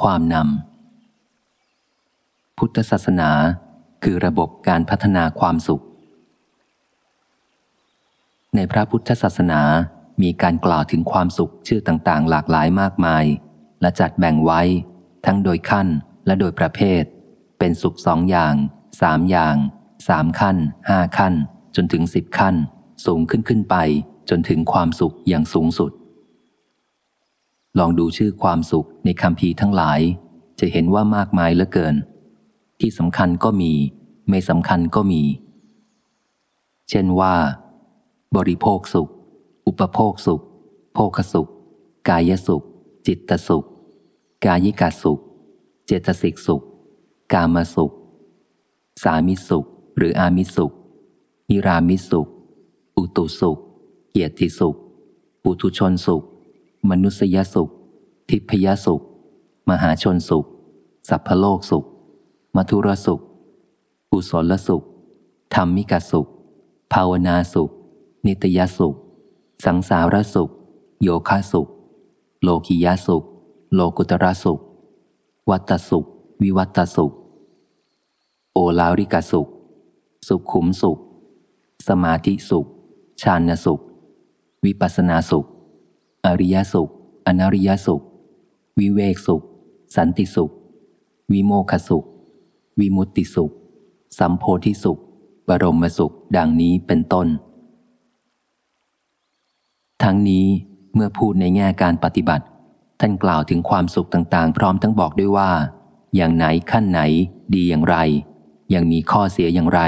ความนำ พุทธศาสนาคือระบบการพัฒนาความสุข ในพระพุทธศาสนามีการกล่าวถึงความสุขชื่อต่างๆ หลากหลายมากมาย และจัดแบ่งไว้ ทั้งโดยขั้นและโดยประเภท เป็นสุขสองอย่างสามอย่างสามขั้นห้าขั้น จนถึงสิบขั้น สูงขึ้นขึ้นไป จนถึงความสุขอย่างสูงสุด ลองดูชื่อความสุขในคำพีทั้งหลาย จะเห็นว่ามากมายเหลือเกิน ที่สำคัญก็มี ไม่สำคัญก็มี เช่นว่า บริโภคสุข อุปโภคสุข โภคสุข กายสุข จิตสุข กายิกาสุข เจตสิกสุข กามสุข สามิสุข หรืออามิสุข นิรามิสุข อุตุสุข เกียรติสุข ปุถุชนสุข มนุษยสุข ทิพยสุข มหาชนสุข สัพพโลกสุข มัทุรสุข กุศลสุข ธรรมิกสุข ภาวนาสุข นิตยสุข สังสารสุข โยคะสุข โลกิยาสุข โลกุตระสุข วัตสุข วิวัตสุข โอลาริกสุข สุขขุมสุข สมาธิสุขชานสุข วิปัสนาสุข อริยสุข อนริยสุข วิเวกสุข สันติสุข วิโมคสุข วิมุตติสุข สัมโพธิสุข บรมสุข ดังนี้เป็นต้น ทั้งนี้เมื่อพูดในแง่การปฏิบัติ ท่านกล่าวถึงความสุขต่างๆ พร้อมทั้งบอกด้วยว่า อย่างไหนขั้นไหน ดีอย่างไร ยังมีข้อเสียอย่างไร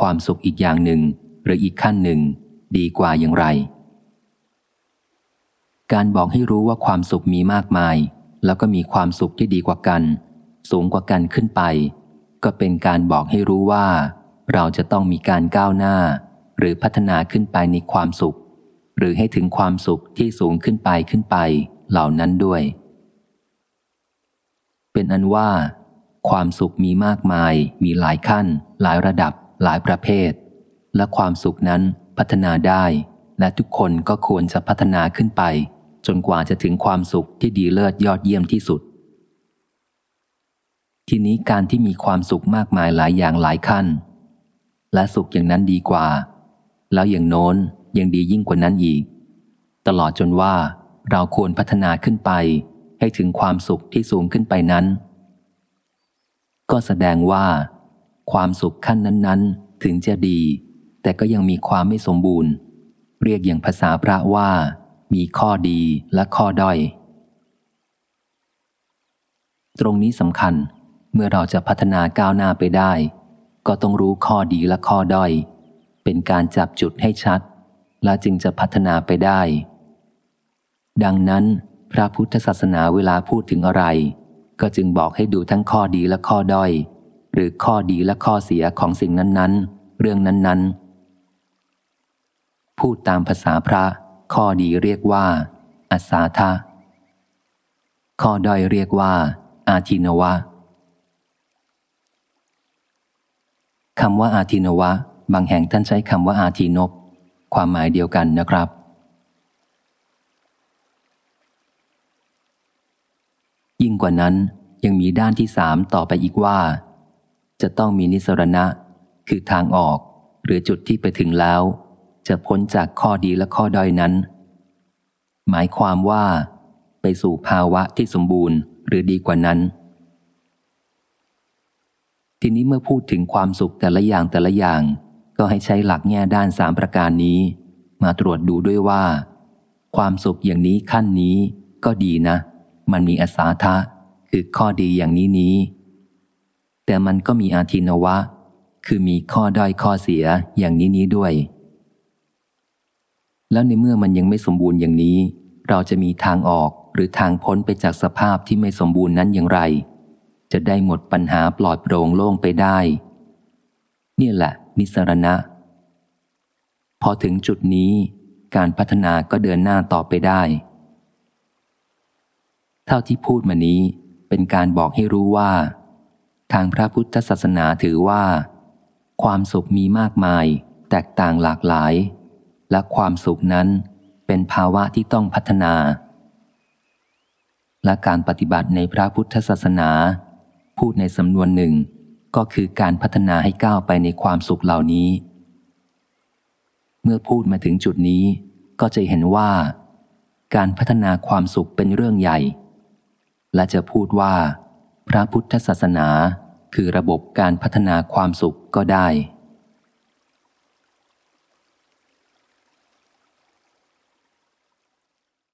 ความสุขอีกอย่างหนึ่ง หรืออีกขั้นหนึ่ง ดีกว่าอย่างไร การบอกให้รู้ว่าความสุขมีมากมาย แล้วก็มีความสุขที่ดีกว่ากัน สูงกว่ากันขึ้นไป ก็เป็นการบอกให้รู้ว่า เราจะต้องมีการก้าวหน้า หรือพัฒนาขึ้นไปในความสุข หรือให้ถึงความสุขที่สูงขึ้นไปขึ้นไป เหล่านั้นด้วย เป็นอันว่า ความสุขมีมากมาย มีหลายขั้น หลายระดับ หลายประเภท และความสุขนั้นพัฒนาได้และทุกคนก็ควรจะพัฒนาขึ้นไป จนกว่าจะถึงความสุขที่ดีเลิศยอดเยี่ยมที่สุด ทีนี้การที่มีความสุขมากมายหลายอย่างหลายขั้น และสุขอย่างนั้นดีกว่า แล้วอย่างโน้นยังดียิ่งกว่านั้นอีก ตลอดจนว่าเราควรพัฒนาขึ้นไป ให้ถึงความสุขที่สูงขึ้นไปนั้น ก็แสดงว่า ความสุขขั้นนั้น ๆ ถึงจะดี แต่ก็ยังมีความไม่สมบูรณ์ เรียกอย่างภาษาพระว่า มีข้อดีและข้อด้อย ตรงนี้สำคัญเมื่อเราจะพัฒนาก้าวหน้าไปได้ ก็ต้องรู้ข้อดีและข้อด้อย เป็นการจับจุดให้ชัด และจึงจะพัฒนาไปได้ ดังนั้น พระพุทธศาสนาเวลาพูดถึงอะไร ก็จึงบอกให้ดูทั้งข้อดีและข้อด้อย หรือข้อดีและข้อเสียของสิ่งนั้นๆ เรื่องนั้นๆ พูดตามภาษาพระ ข้อดีเรียกว่าอาสาทะ ข้อด้อยเรียกว่า อาทินวะคำว่าอาทินวะ บางแห่งท่านใช้คำว่าอาทินบความหมายเดียวกันนะครับ ยิ่งกว่านั้นยังมีด้านที่สามต่อไปอีกว่า จะต้องมีนิสรณะ คือทางออก หรือจุดที่ไปถึงแล้ว จะพ้นจากข้อดีและข้อด้อยนั้น หมายความว่า ไปสู่ภาวะที่สมบูรณ์หรือดีกว่านั้น ทีนี้เมื่อพูดถึงความสุขแต่ละอย่างแต่ละอย่าง ก็ให้ใช้หลักแง่ด้านสามประการนี้ มาตรวจดูด้วยว่า ความสุขอย่างนี้ขั้นนี้ก็ดีนะ มันมีอาสาทะคือข้อดีอย่างนี้นี้ แต่มันก็มีอาทินวะ คือมีข้อด้อยข้อเสียอย่างนี้นี้ด้วย แล้วในเมื่อมันยังไม่สมบูรณ์อย่างนี้ เราจะมีทางออกหรือทางพ้นไปจากสภาพที่ไม่สมบูรณ์นั้นอย่างไร จะได้หมดปัญหาปลอดโปร่งโล่งไปได้ เนี่ยแหละ นิสรณะ พอถึงจุดนี้การพัฒนาก็เดินหน้าต่อไปได้ เท่าที่พูดมานี้เป็นการบอกให้รู้ว่า ทางพระพุทธศาสนาถือว่า ความสุขมีมากมาย แตกต่างหลากหลาย และความสุขนั้นเป็นภาวะที่ต้องพัฒนา และการปฏิบัติในพระพุทธศาสนา พูดในสำนวนหนึ่งก็คือการพัฒนาให้ก้าวไปในความสุขเหล่านี้ เมื่อพูดมาถึงจุดนี้ ก็จะเห็นว่า การพัฒนาความสุขเป็นเรื่องใหญ่ และจะพูดว่า พระพุทธศาสนาคือระบบการพัฒนาความสุขก็ได้